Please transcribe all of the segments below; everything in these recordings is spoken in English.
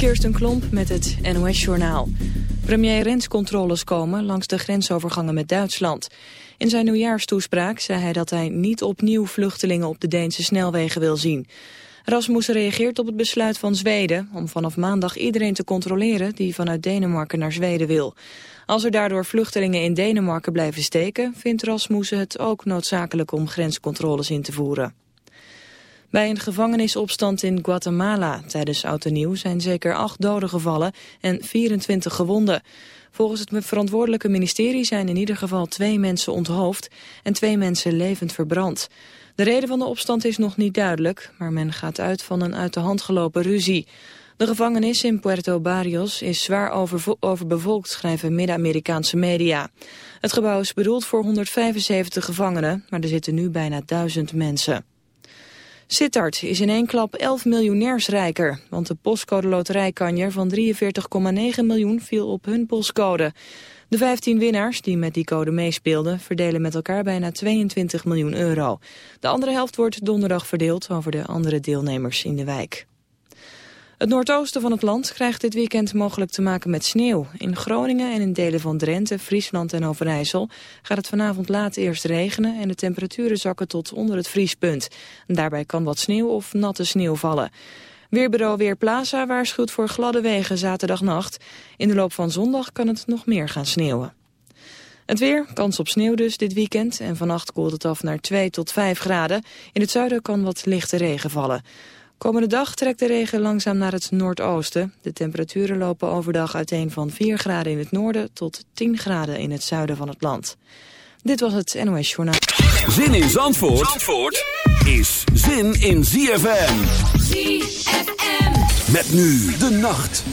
Kirsten Klomp met het NOS-journaal. Premier Rens komen langs de grensovergangen met Duitsland. In zijn nieuwjaarstoespraak zei hij dat hij niet opnieuw vluchtelingen op de Deense snelwegen wil zien. Rasmussen reageert op het besluit van Zweden om vanaf maandag iedereen te controleren die vanuit Denemarken naar Zweden wil. Als er daardoor vluchtelingen in Denemarken blijven steken, vindt Rasmussen het ook noodzakelijk om grenscontroles in te voeren. Bij een gevangenisopstand in Guatemala tijdens Oud en Nieuw zijn zeker acht doden gevallen en 24 gewonden. Volgens het verantwoordelijke ministerie zijn in ieder geval twee mensen onthoofd en twee mensen levend verbrand. De reden van de opstand is nog niet duidelijk, maar men gaat uit van een uit de hand gelopen ruzie. De gevangenis in Puerto Barrios is zwaar overbevolkt, schrijven Midden-Amerikaanse media. Het gebouw is bedoeld voor 175 gevangenen, maar er zitten nu bijna duizend mensen. Sittard is in één klap 11 miljonairs rijker, want de postcode loterijkanjer van 43,9 miljoen viel op hun postcode. De 15 winnaars die met die code meespeelden verdelen met elkaar bijna 22 miljoen euro. De andere helft wordt donderdag verdeeld over de andere deelnemers in de wijk. Het noordoosten van het land krijgt dit weekend mogelijk te maken met sneeuw. In Groningen en in delen van Drenthe, Friesland en Overijssel gaat het vanavond laat eerst regenen en de temperaturen zakken tot onder het vriespunt. daarbij kan wat sneeuw of natte sneeuw vallen. Weerbureau Weerplaza waarschuwt voor gladde wegen zaterdagnacht. In de loop van zondag kan het nog meer gaan sneeuwen. Het weer, kans op sneeuw dus dit weekend en vannacht koelt het af naar 2 tot 5 graden. In het zuiden kan wat lichte regen vallen. Komende dag trekt de regen langzaam naar het noordoosten. De temperaturen lopen overdag uiteen van 4 graden in het noorden tot 10 graden in het zuiden van het land. Dit was het NOS Journaal. Zin in Zandvoort, Zandvoort is zin in ZFM. ZFM. Met nu de nacht.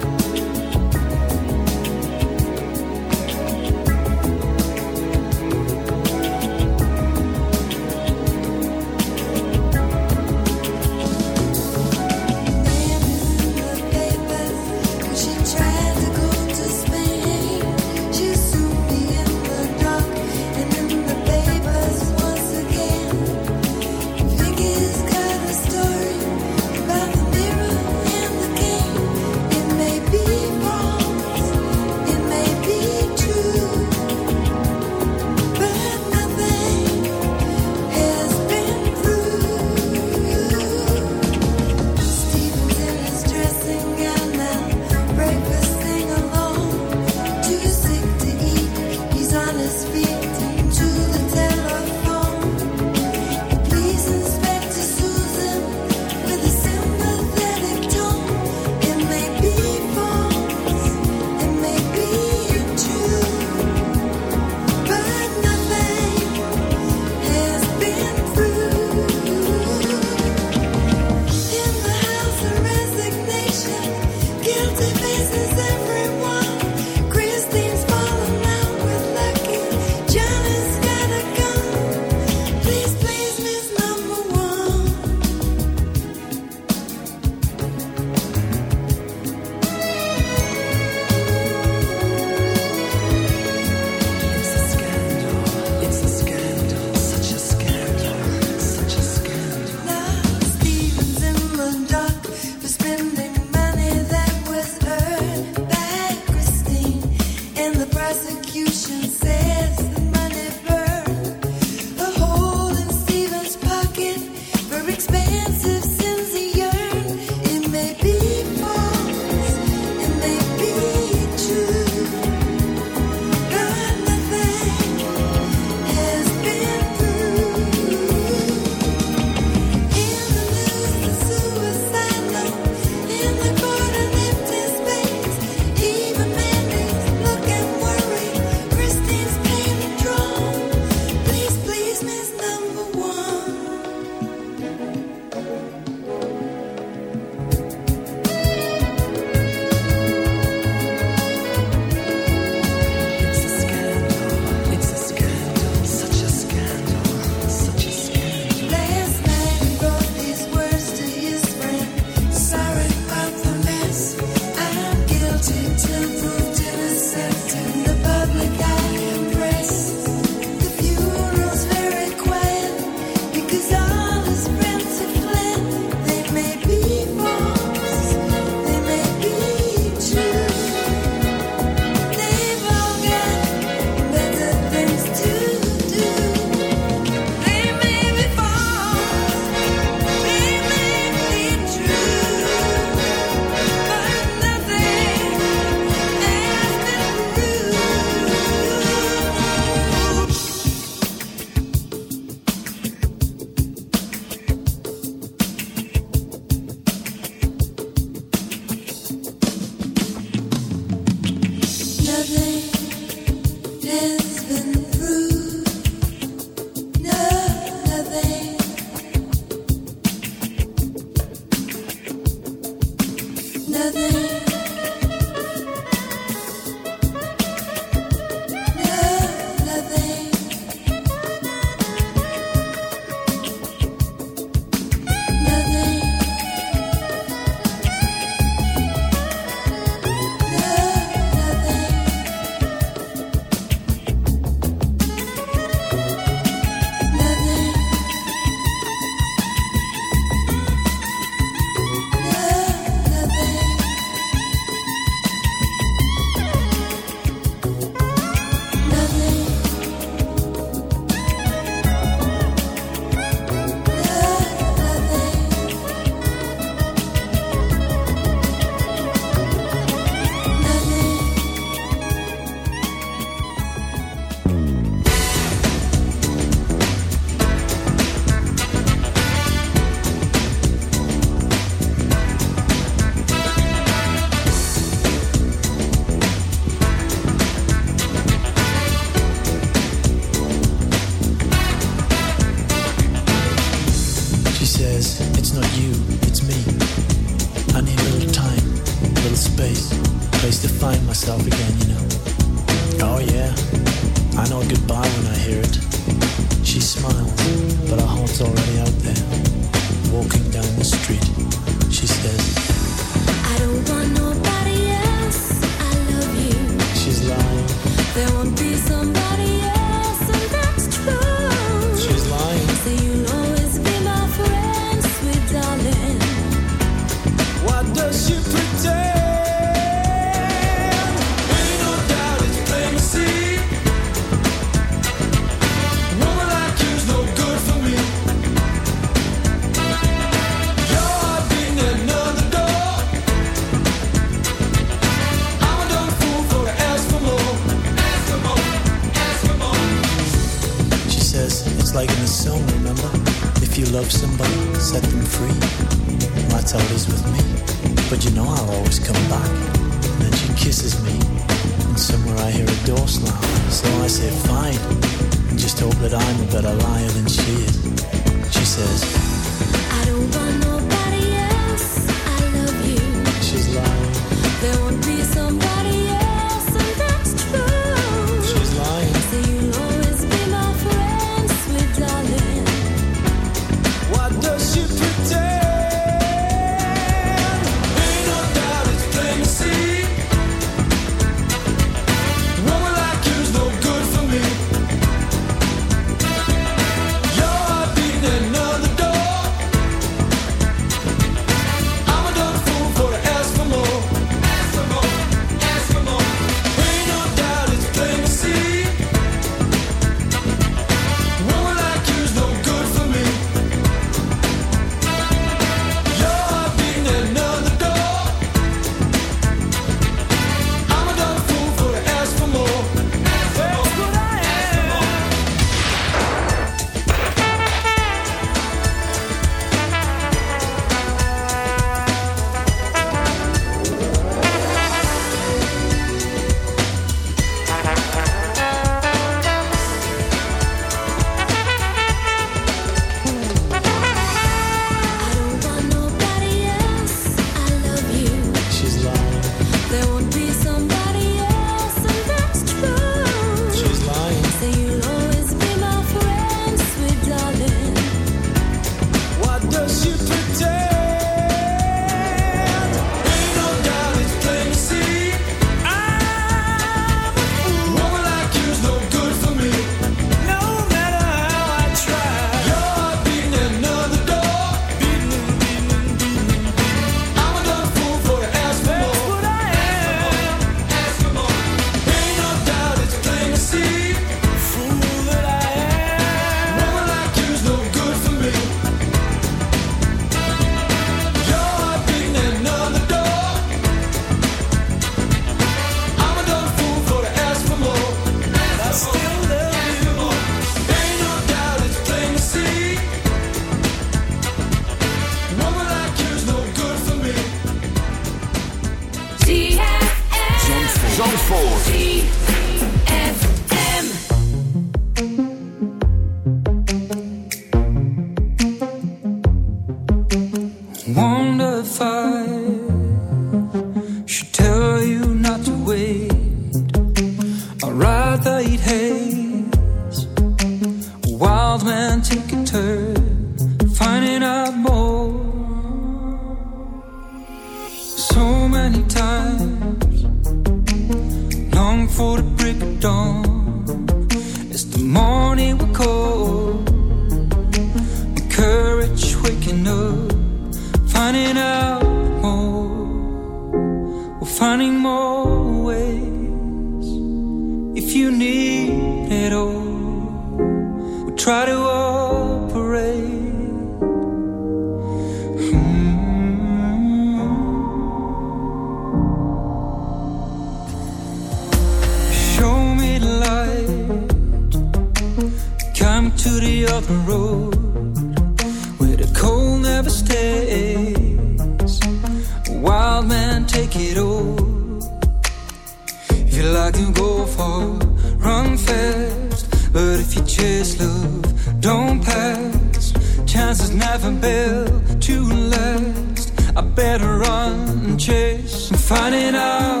better run and chase and find it out.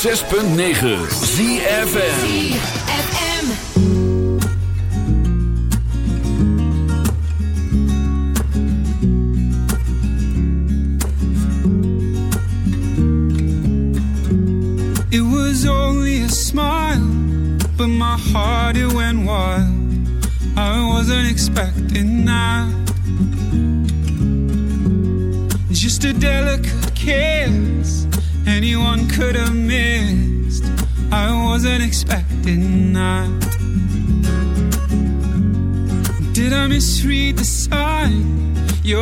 106.9 ZFM. It was only a smile, but my heart it went wild. I wasn't expecting that. Just a delicate kiss, anyone could have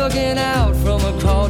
looking out from across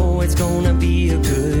it's gonna be a good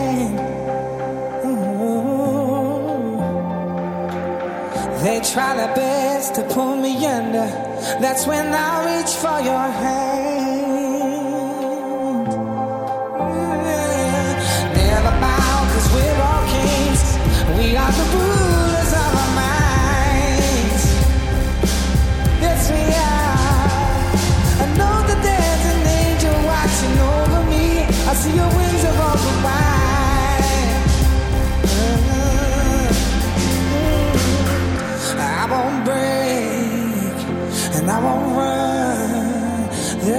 try their best to pull me under. That's when I reach for your hand. Never mind, we we're all kings. We are the rules.